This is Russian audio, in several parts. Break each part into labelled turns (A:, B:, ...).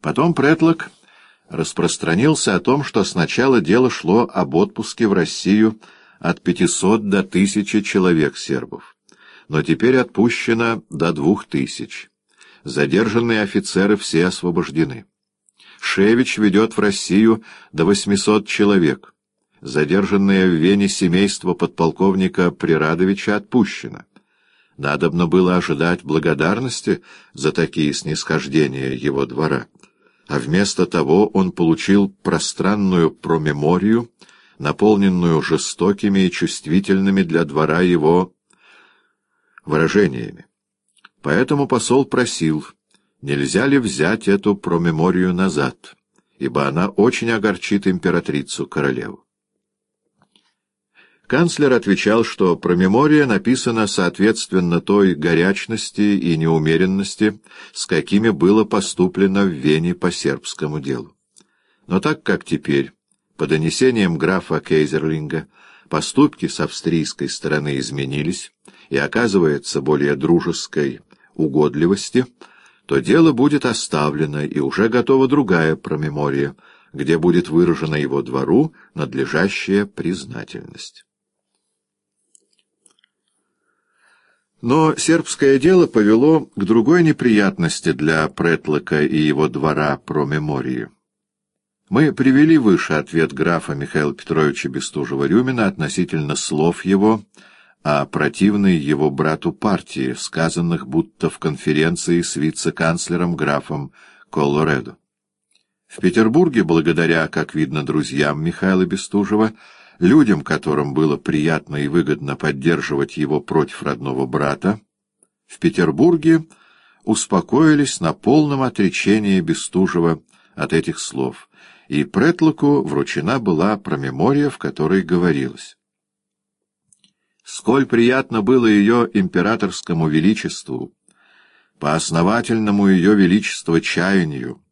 A: Потом Претлок распространился о том, что сначала дело шло об отпуске в Россию от 500 до 1000 человек сербов, но теперь отпущено до 2000. Задержанные офицеры все освобождены. Шевич ведет в Россию до 800 человек. Задержанное в Вене семейство подполковника Прирадовича отпущено. Надобно было ожидать благодарности за такие снисхождения его двора а вместо того он получил пространную промеморию, наполненную жестокими и чувствительными для двора его выражениями. Поэтому посол просил, нельзя ли взять эту промеморию назад, ибо она очень огорчит императрицу-королеву. Канцлер отвечал, что промемория написана соответственно той горячности и неумеренности, с какими было поступлено в Вене по сербскому делу. Но так как теперь, по донесениям графа Кейзерлинга, поступки с австрийской стороны изменились и оказывается более дружеской угодливости, то дело будет оставлено, и уже готова другая промемория, где будет выражена его двору надлежащая признательность. Но сербское дело повело к другой неприятности для Претлока и его двора про мемории. Мы привели выше ответ графа Михаила Петровича Бестужева-Рюмина относительно слов его о противной его брату партии, сказанных будто в конференции с вице-канцлером графом Колоредо. В Петербурге, благодаря, как видно, друзьям Михаила Бестужева, Людям, которым было приятно и выгодно поддерживать его против родного брата, в Петербурге успокоились на полном отречении Бестужева от этих слов, и Претлоку вручена была промемория, в которой говорилось. Сколь приятно было ее императорскому величеству, по основательному ее величества чаянию,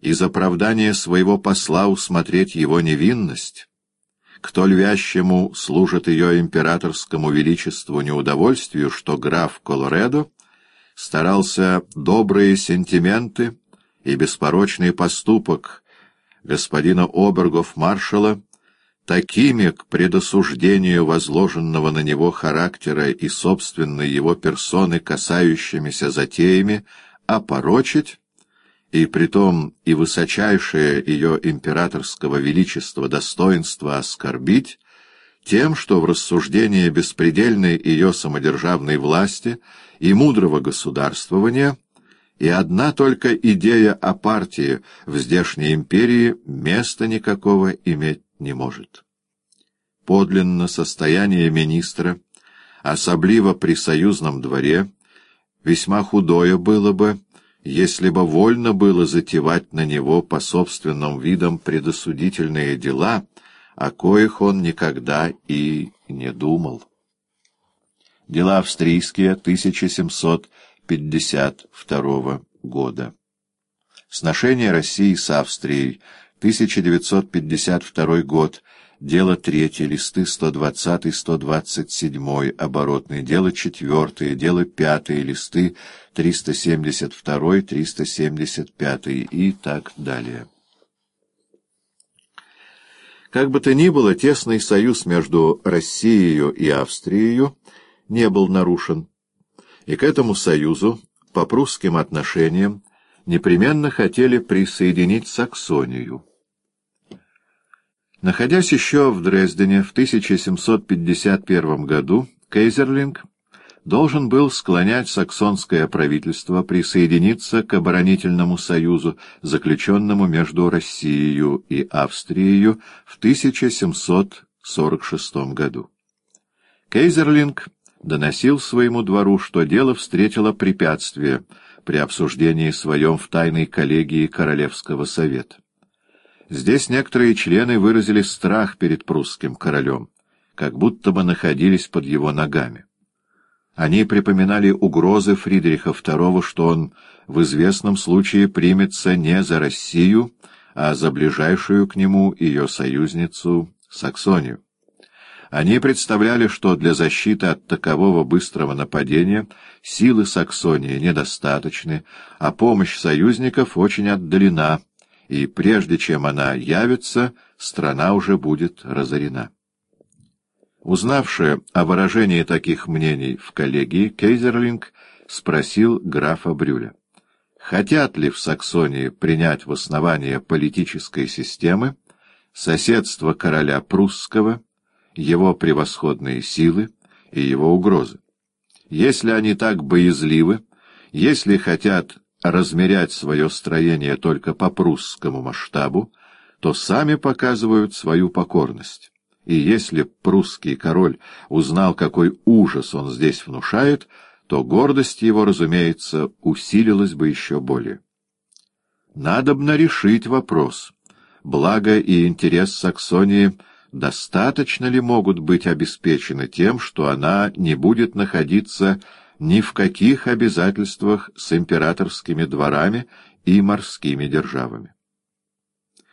A: из оправдания своего посла усмотреть его невинность, кто львящему служит ее императорскому величеству неудовольствию, что граф Колоредо старался добрые сентименты и беспорочный поступок господина Обергов-маршала такими к предосуждению возложенного на него характера и собственной его персоны касающимися затеями опорочить, и притом и высочайшее ее императорского величества достоинство оскорбить, тем, что в рассуждении беспредельной ее самодержавной власти и мудрого государствования и одна только идея о партии в здешней империи места никакого иметь не может. Подлинно состояние министра, особливо при союзном дворе, весьма худое было бы, если бы вольно было затевать на него по собственным видам предосудительные дела, о коих он никогда и не думал. Дела австрийские 1752 года. Сношение России с Австрией 1952 год. Дело третье, листы 120-127, оборотные, дело четвертое, дело пятое, листы 372, 375 и так далее. Как бы то ни было, тесный союз между Россией и Австрией не был нарушен, и к этому союзу, по прусским отношениям, непременно хотели присоединить Саксонию. Находясь еще в Дрездене в 1751 году, Кейзерлинг должен был склонять саксонское правительство присоединиться к оборонительному союзу, заключенному между Россией и Австрией в 1746 году. Кейзерлинг доносил своему двору, что дело встретило препятствие при обсуждении своем в тайной коллегии Королевского совета. Здесь некоторые члены выразили страх перед прусским королем, как будто бы находились под его ногами. Они припоминали угрозы Фридриха II, что он в известном случае примется не за Россию, а за ближайшую к нему ее союзницу Саксонию. Они представляли, что для защиты от такового быстрого нападения силы Саксонии недостаточны, а помощь союзников очень отдалена, и прежде чем она явится, страна уже будет разорена. Узнавши о выражении таких мнений в коллегии, Кейзерлинг спросил графа Брюля, хотят ли в Саксонии принять в основание политической системы соседство короля прусского, его превосходные силы и его угрозы. Если они так боязливы, если хотят размерять свое строение только по прусскому масштабу, то сами показывают свою покорность. И если прусский король узнал, какой ужас он здесь внушает, то гордость его, разумеется, усилилась бы еще более. Надобно решить вопрос. Благо и интерес Саксонии — достаточно ли могут быть обеспечены тем, что она не будет находиться ни в каких обязательствах с императорскими дворами и морскими державами.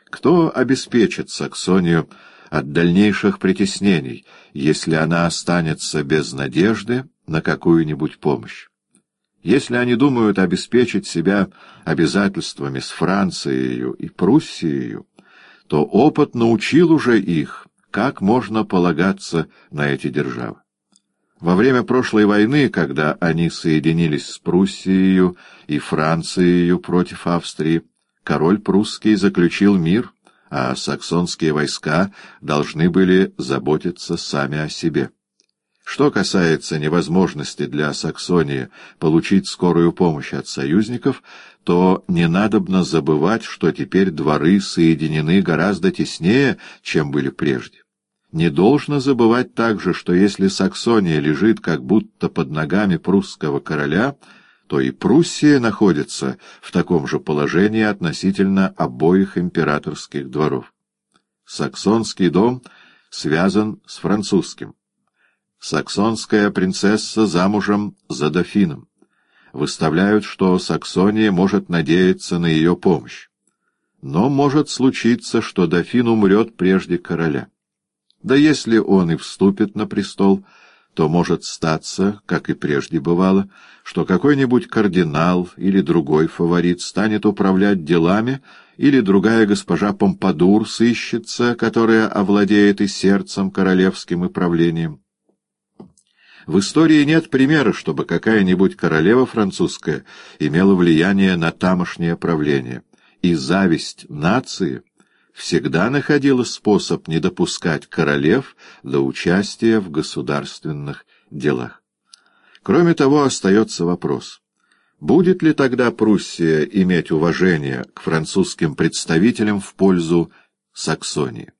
A: Кто обеспечит Саксонию от дальнейших притеснений, если она останется без надежды на какую-нибудь помощь? Если они думают обеспечить себя обязательствами с Францией и Пруссией, то опыт научил уже их, как можно полагаться на эти державы. Во время прошлой войны, когда они соединились с Пруссией и Францией против Австрии, король прусский заключил мир, а саксонские войска должны были заботиться сами о себе. Что касается невозможности для Саксонии получить скорую помощь от союзников, то не надобно забывать, что теперь дворы соединены гораздо теснее, чем были прежде. Не должно забывать также, что если Саксония лежит как будто под ногами прусского короля, то и Пруссия находится в таком же положении относительно обоих императорских дворов. Саксонский дом связан с французским. Саксонская принцесса замужем за дофином. Выставляют, что Саксония может надеяться на ее помощь. Но может случиться, что дофин умрет прежде короля. Да если он и вступит на престол, то может статься, как и прежде бывало, что какой-нибудь кардинал или другой фаворит станет управлять делами, или другая госпожа Помпадур сыщется, которая овладеет и сердцем королевским и правлением. В истории нет примера, чтобы какая-нибудь королева французская имела влияние на тамошнее правление, и зависть нации — всегда находила способ не допускать королев до участия в государственных делах. Кроме того, остается вопрос, будет ли тогда Пруссия иметь уважение к французским представителям в пользу Саксонии?